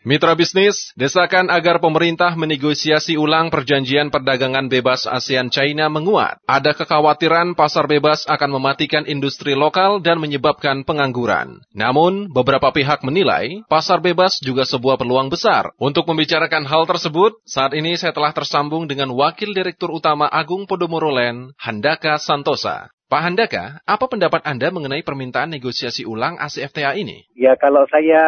Mitra bisnis, desakan agar pemerintah menegosiasi ulang perjanjian perdagangan bebas ASEAN China menguat. Ada kekhawatiran pasar bebas akan mematikan industri lokal dan menyebabkan pengangguran. Namun, beberapa pihak menilai pasar bebas juga sebuah peluang besar. Untuk membicarakan hal tersebut, saat ini saya telah tersambung dengan Wakil Direktur Utama Agung Podomoro Land, Handaka Santosa. Pak Handaka, apa pendapat Anda mengenai permintaan negosiasi ulang ACFTA ini? Ya kalau saya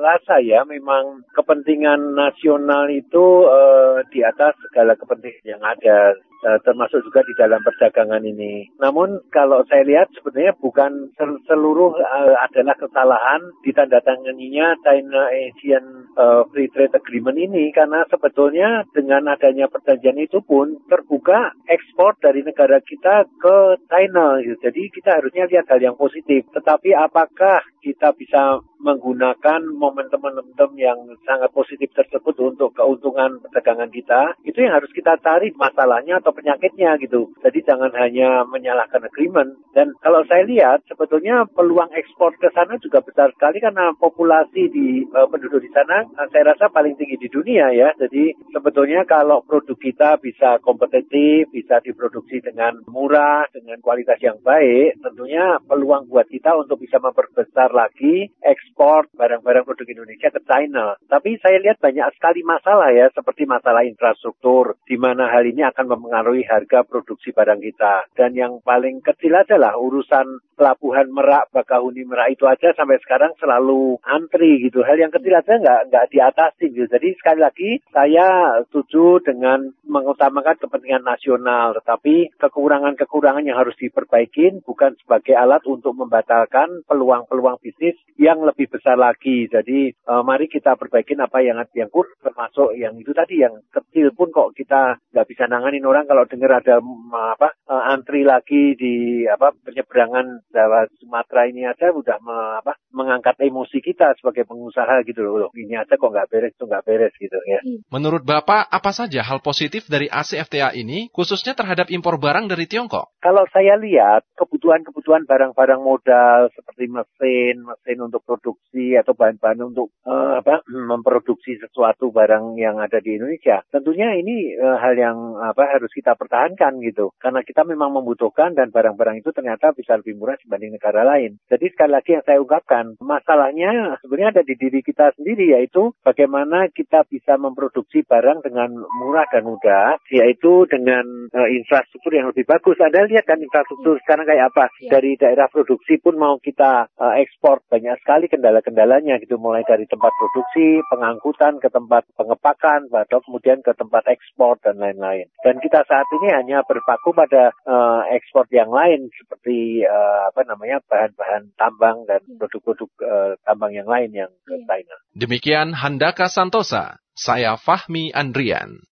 rasa ya memang kepentingan nasional itu uh, di atas segala kepentingan yang ada termasuk juga di dalam perdagangan ini. Namun kalau saya lihat sebenarnya bukan seluruh uh, adalah kesalahan ditandatanganinya China Asian uh, Free Trade Agreement ini karena sebetulnya dengan adanya perjanjian itu pun terbuka ekspor dari negara kita ke China. Gitu. Jadi kita harusnya lihat hal yang positif. Tetapi apakah kita bisa menggunakan momentum-momentum yang sangat positif tersebut untuk keuntungan perdagangan kita, itu yang harus kita cari masalahnya atau penyakitnya gitu. Jadi jangan hanya menyalahkan agreement. Dan kalau saya lihat sebetulnya peluang ekspor ke sana juga besar sekali karena populasi di uh, penduduk di sana uh, saya rasa paling tinggi di dunia ya. Jadi sebetulnya kalau produk kita bisa kompetitif, bisa diproduksi dengan murah, dengan kualitas yang baik, tentunya peluang buat kita untuk bisa memperbesar lagi ekspor barang-barang produk Indonesia ke China. Tapi saya lihat banyak sekali masalah ya, seperti masalah infrastruktur, di mana hal ini akan mempengaruhi harga produksi barang kita. Dan yang paling kecil adalah urusan pelabuhan Merak, Bakahuni Merak itu aja sampai sekarang selalu antri gitu. Hal yang kecil aja nggak nggak diatasi gitu. Jadi sekali lagi saya setuju dengan mengutamakan kepentingan nasional, tetapi kekurangan-kekurangan yang harus diperbaiki bukan sebagai alat untuk membatalkan peluang-peluang bisnis yang lebih besar lagi. Jadi uh, mari kita perbaikin apa yang yang kurang termasuk yang itu tadi yang kecil pun kok kita nggak bisa nanganin orang kalau dengar ada apa uh, antri lagi di apa penyeberangan Jawa Sumatera ini aja udah me, apa mengangkat emosi kita sebagai pengusaha gitu loh. Ini aja kok nggak beres tuh nggak beres gitu ya. Menurut Bapak apa saja hal positif dari ACFTA ini khususnya terhadap impor barang dari Tiongkok? Kalau saya lihat kebutuhan-kebutuhan barang-barang modal seperti mesin, mesin untuk produksi atau bahan-bahan untuk uh, apa memproduksi sesuatu barang yang ada di Indonesia. Tentunya ini uh, hal yang apa harus kita pertahankan gitu. Karena kita memang membutuhkan dan barang-barang itu ternyata bisa lebih murah dibanding negara lain. Jadi sekali lagi yang saya ungkapkan, masalahnya sebenarnya ada di diri kita sendiri yaitu bagaimana kita bisa memproduksi barang dengan murah dan mudah, yaitu dengan uh, infrastruktur yang lebih bagus. Ada lihat kan infrastruktur sekarang kayak apa? Ya. Dari daerah produksi pun mau kita uh, ekspor banyak sekali kendala-kendalanya gitu mulai dari tempat produksi, pengangkutan ke tempat pengepakan, atau kemudian ke tempat ekspor dan lain-lain. Dan kita saat ini hanya berpaku pada uh, ekspor yang lain seperti uh, apa namanya bahan-bahan tambang dan ya. Produk-produk uh, tambang yang lain yang ke ya. China. Demikian Handaka Santosa, saya Fahmi Andrian.